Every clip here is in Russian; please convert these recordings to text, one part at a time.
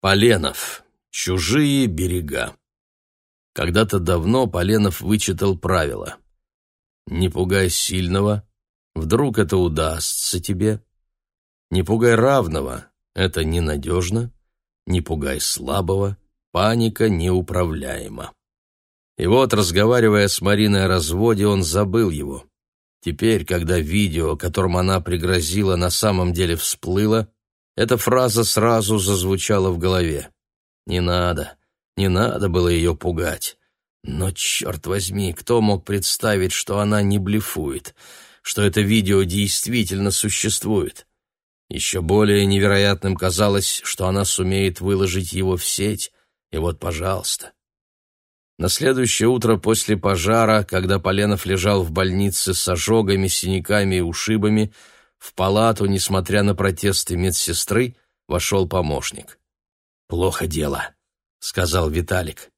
Поленов. Чужие берега. Когда-то давно Поленов вычитал правила. Не пугай сильного, вдруг это удастся тебе. Не пугай равного, это ненадежно. Не пугай слабого, паника неуправляема. И вот, разговаривая с Мариной о разводе, он забыл его. Теперь, когда видео, которым она пригрозила, на самом деле всплыло, эта фраза сразу зазвучала в голове. Не надо, не надо было ее пугать. Но, черт возьми, кто мог представить, что она не блефует, что это видео действительно существует? Еще более невероятным казалось, что она сумеет выложить его в сеть, и вот, пожалуйста. На следующее утро после пожара, когда Поленов лежал в больнице с ожогами, синяками и ушибами, в палату, несмотря на протесты медсестры, вошел помощник. «Плохо дело», — сказал Виталик.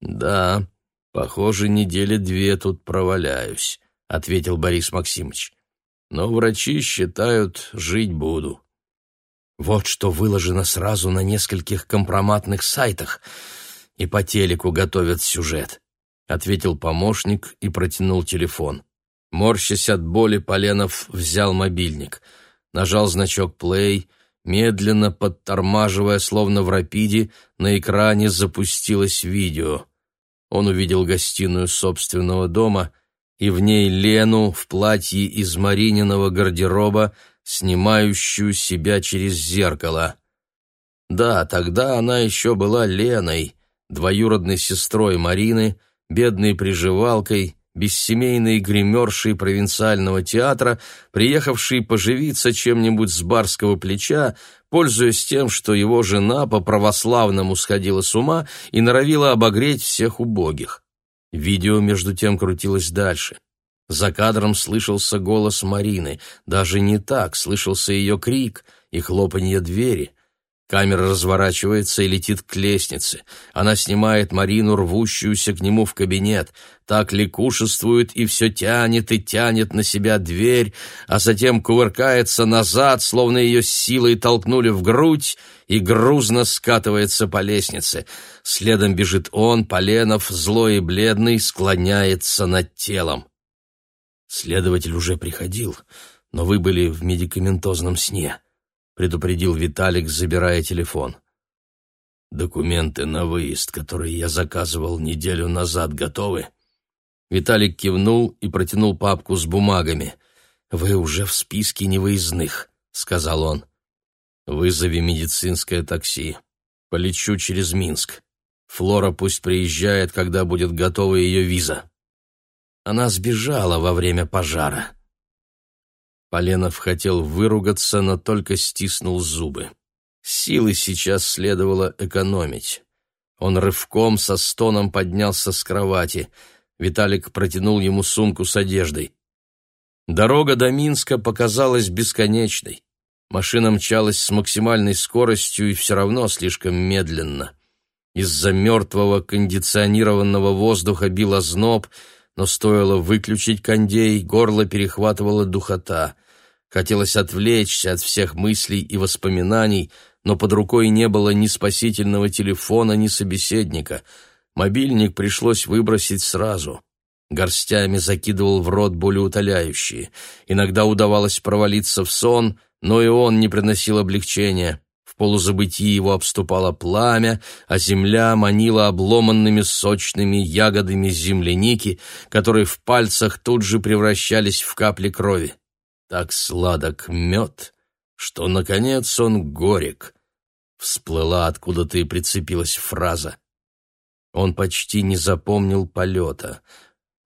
«Да, похоже, недели две тут проваляюсь», — ответил Борис Максимович. «Но врачи считают, жить буду». «Вот что выложено сразу на нескольких компроматных сайтах, и по телеку готовят сюжет», — ответил помощник и протянул телефон. Морщась от боли, Поленов взял мобильник, нажал значок «плей», медленно подтормаживая, словно в рапиде, на экране запустилось видео. Он увидел гостиную собственного дома и в ней Лену в платье из Марининого гардероба, снимающую себя через зеркало. Да, тогда она еще была Леной, двоюродной сестрой Марины, бедной приживалкой, бессемейной гримершей провинциального театра, приехавшей поживиться чем-нибудь с барского плеча, пользуясь тем, что его жена по-православному сходила с ума и норовила обогреть всех убогих. Видео, между тем, крутилось дальше. За кадром слышался голос Марины, даже не так, слышался ее крик и хлопанье двери — Камера разворачивается и летит к лестнице. Она снимает Марину, рвущуюся к нему в кабинет. Так ликушествует и все тянет и тянет на себя дверь, а затем кувыркается назад, словно ее силой толкнули в грудь, и грузно скатывается по лестнице. Следом бежит он, Поленов, злой и бледный, склоняется над телом. Следователь уже приходил, но вы были в медикаментозном сне. — предупредил Виталик, забирая телефон. «Документы на выезд, которые я заказывал неделю назад, готовы?» Виталик кивнул и протянул папку с бумагами. «Вы уже в списке невыездных», — сказал он. «Вызови медицинское такси. Полечу через Минск. Флора пусть приезжает, когда будет готова ее виза». Она сбежала во время пожара. Поленов хотел выругаться, но только стиснул зубы. Силы сейчас следовало экономить. Он рывком со стоном поднялся с кровати. Виталик протянул ему сумку с одеждой. Дорога до Минска показалась бесконечной. Машина мчалась с максимальной скоростью и все равно слишком медленно. Из-за мертвого кондиционированного воздуха бил озноб, но стоило выключить кондей, горло перехватывало духота. Хотелось отвлечься от всех мыслей и воспоминаний, но под рукой не было ни спасительного телефона, ни собеседника. Мобильник пришлось выбросить сразу. Горстями закидывал в рот болеутоляющие. Иногда удавалось провалиться в сон, но и он не приносил облегчения. Полузабытии его обступало пламя, а земля манила обломанными сочными ягодами земляники, которые в пальцах тут же превращались в капли крови. Так сладок мед, что, наконец, он горек. Всплыла откуда-то и прицепилась фраза. Он почти не запомнил полета.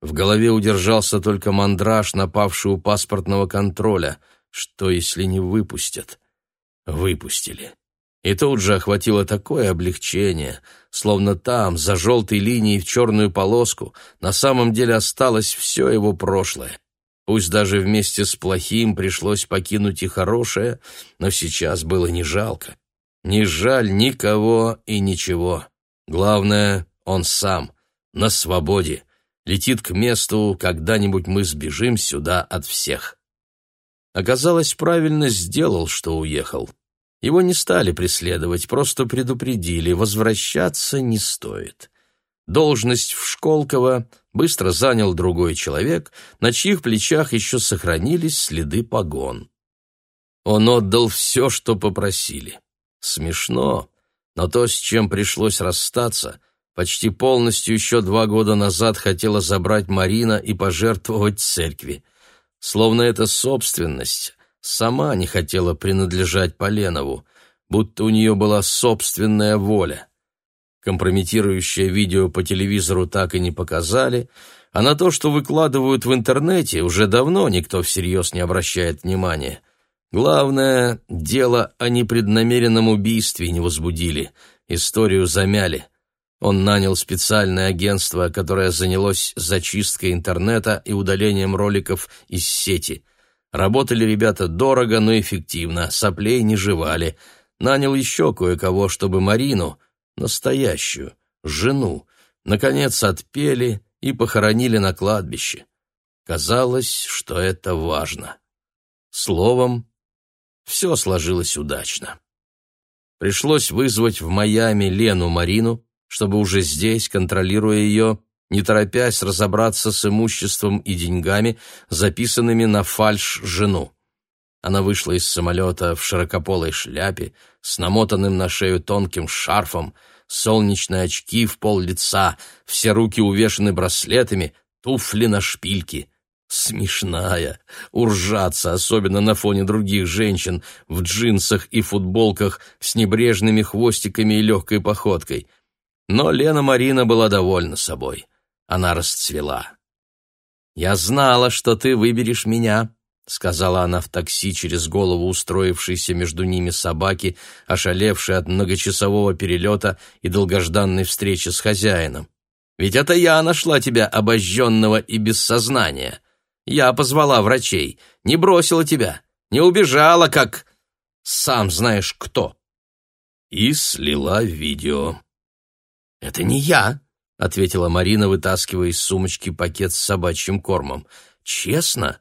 В голове удержался только мандраж, напавший у паспортного контроля. Что, если не выпустят? Выпустили. И тут же охватило такое облегчение, словно там, за желтой линией в черную полоску, на самом деле осталось все его прошлое. Пусть даже вместе с плохим пришлось покинуть и хорошее, но сейчас было не жалко. Не жаль никого и ничего. Главное, он сам, на свободе, летит к месту, когда-нибудь мы сбежим сюда от всех. Оказалось, правильно сделал, что уехал. Его не стали преследовать, просто предупредили, возвращаться не стоит. Должность в Школково быстро занял другой человек, на чьих плечах еще сохранились следы погон. Он отдал все, что попросили. Смешно, но то, с чем пришлось расстаться, почти полностью еще два года назад хотела забрать Марина и пожертвовать церкви. Словно эта собственность сама не хотела принадлежать Поленову, будто у нее была собственная воля. Компрометирующее видео по телевизору так и не показали, а на то, что выкладывают в интернете, уже давно никто всерьез не обращает внимания. Главное, дело о непреднамеренном убийстве не возбудили, историю замяли. Он нанял специальное агентство, которое занялось зачисткой интернета и удалением роликов из сети. Работали ребята дорого, но эффективно, соплей не жевали. Нанял еще кое-кого, чтобы Марину, настоящую, жену, наконец отпели и похоронили на кладбище. Казалось, что это важно. Словом, все сложилось удачно. Пришлось вызвать в Майами Лену Марину, чтобы уже здесь, контролируя ее, не торопясь разобраться с имуществом и деньгами, записанными на фальш жену. Она вышла из самолета в широкополой шляпе, с намотанным на шею тонким шарфом, солнечные очки в пол лица, все руки увешаны браслетами, туфли на шпильке. Смешная, уржаться, особенно на фоне других женщин в джинсах и футболках с небрежными хвостиками и легкой походкой. Но Лена Марина была довольна собой. Она расцвела. «Я знала, что ты выберешь меня», — сказала она в такси через голову устроившейся между ними собаки, ошалевшей от многочасового перелета и долгожданной встречи с хозяином. «Ведь это я нашла тебя обожженного и без сознания. Я позвала врачей, не бросила тебя, не убежала, как... сам знаешь кто». И слила видео. «Это не я», — ответила Марина, вытаскивая из сумочки пакет с собачьим кормом. «Честно?»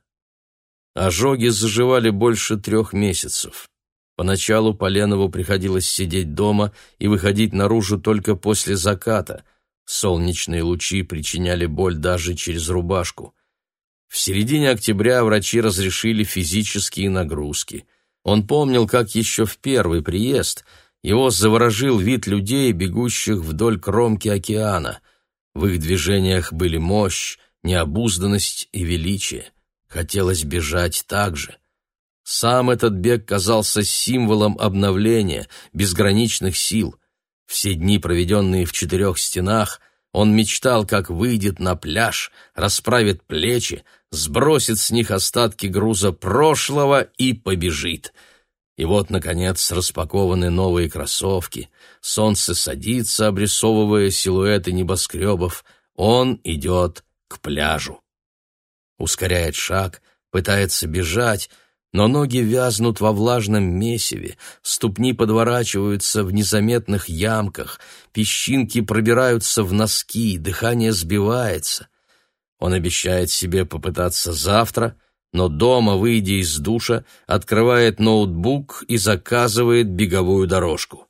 Ожоги заживали больше трех месяцев. Поначалу Поленову приходилось сидеть дома и выходить наружу только после заката. Солнечные лучи причиняли боль даже через рубашку. В середине октября врачи разрешили физические нагрузки. Он помнил, как еще в первый приезд — его заворожил вид людей, бегущих вдоль кромки океана. В их движениях были мощь, необузданность и величие. Хотелось бежать так же. Сам этот бег казался символом обновления, безграничных сил. Все дни, проведенные в четырех стенах, он мечтал, как выйдет на пляж, расправит плечи, сбросит с них остатки груза прошлого и побежит — и вот, наконец, распакованы новые кроссовки. Солнце садится, обрисовывая силуэты небоскребов. Он идет к пляжу. Ускоряет шаг, пытается бежать, но ноги вязнут во влажном месиве, ступни подворачиваются в незаметных ямках, песчинки пробираются в носки, дыхание сбивается. Он обещает себе попытаться завтра — но дома, выйдя из душа, открывает ноутбук и заказывает беговую дорожку.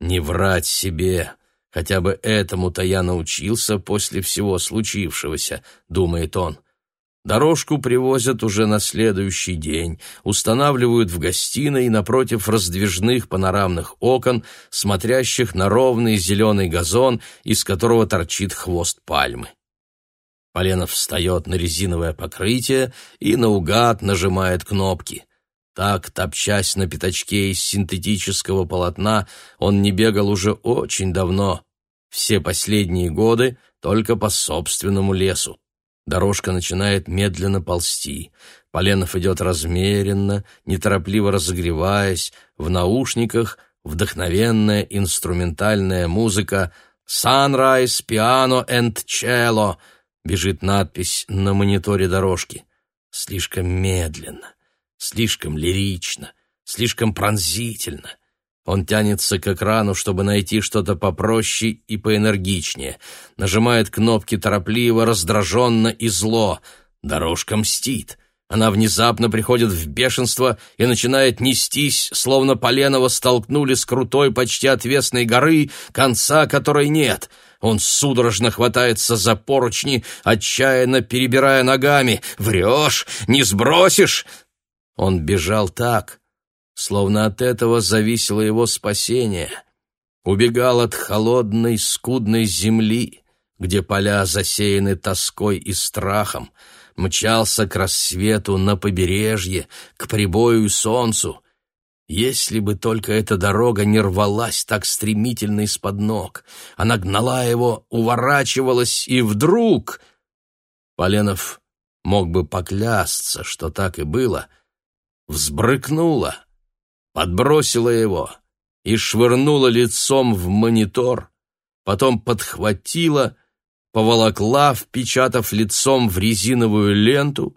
Не врать себе, хотя бы этому-то я научился после всего случившегося, думает он. Дорожку привозят уже на следующий день, устанавливают в гостиной напротив раздвижных панорамных окон, смотрящих на ровный зеленый газон, из которого торчит хвост пальмы. Поленов встает на резиновое покрытие и наугад нажимает кнопки. Так, топчась на пятачке из синтетического полотна, он не бегал уже очень давно. Все последние годы только по собственному лесу. Дорожка начинает медленно ползти. Поленов идет размеренно, неторопливо разогреваясь, в наушниках вдохновенная инструментальная музыка «Sunrise, piano and cello», Бежит надпись на мониторе дорожки. Слишком медленно, слишком лирично, слишком пронзительно. Он тянется к экрану, чтобы найти что-то попроще и поэнергичнее. Нажимает кнопки торопливо, раздраженно и зло. Дорожка мстит. Она внезапно приходит в бешенство и начинает нестись, словно Поленова столкнули с крутой, почти отвесной горы, конца которой нет. Он судорожно хватается за поручни, отчаянно перебирая ногами. «Врешь? Не сбросишь?» Он бежал так, словно от этого зависело его спасение. Убегал от холодной, скудной земли, где поля засеяны тоской и страхом, мчался к рассвету на побережье, к прибою и солнцу. Если бы только эта дорога не рвалась так стремительно из-под ног, она гнала его, уворачивалась, и вдруг... Поленов мог бы поклясться, что так и было, взбрыкнула, подбросила его и швырнула лицом в монитор, потом подхватила — поволокла, впечатав лицом в резиновую ленту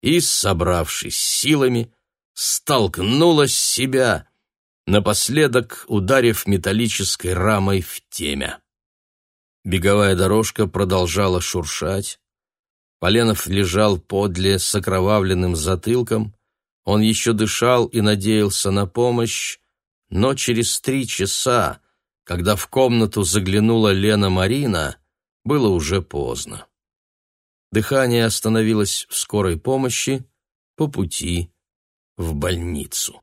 и, собравшись силами, столкнула с себя, напоследок ударив металлической рамой в темя. Беговая дорожка продолжала шуршать. Поленов лежал подле с окровавленным затылком. Он еще дышал и надеялся на помощь, но через три часа, когда в комнату заглянула Лена Марина, было уже поздно. Дыхание остановилось в скорой помощи по пути в больницу.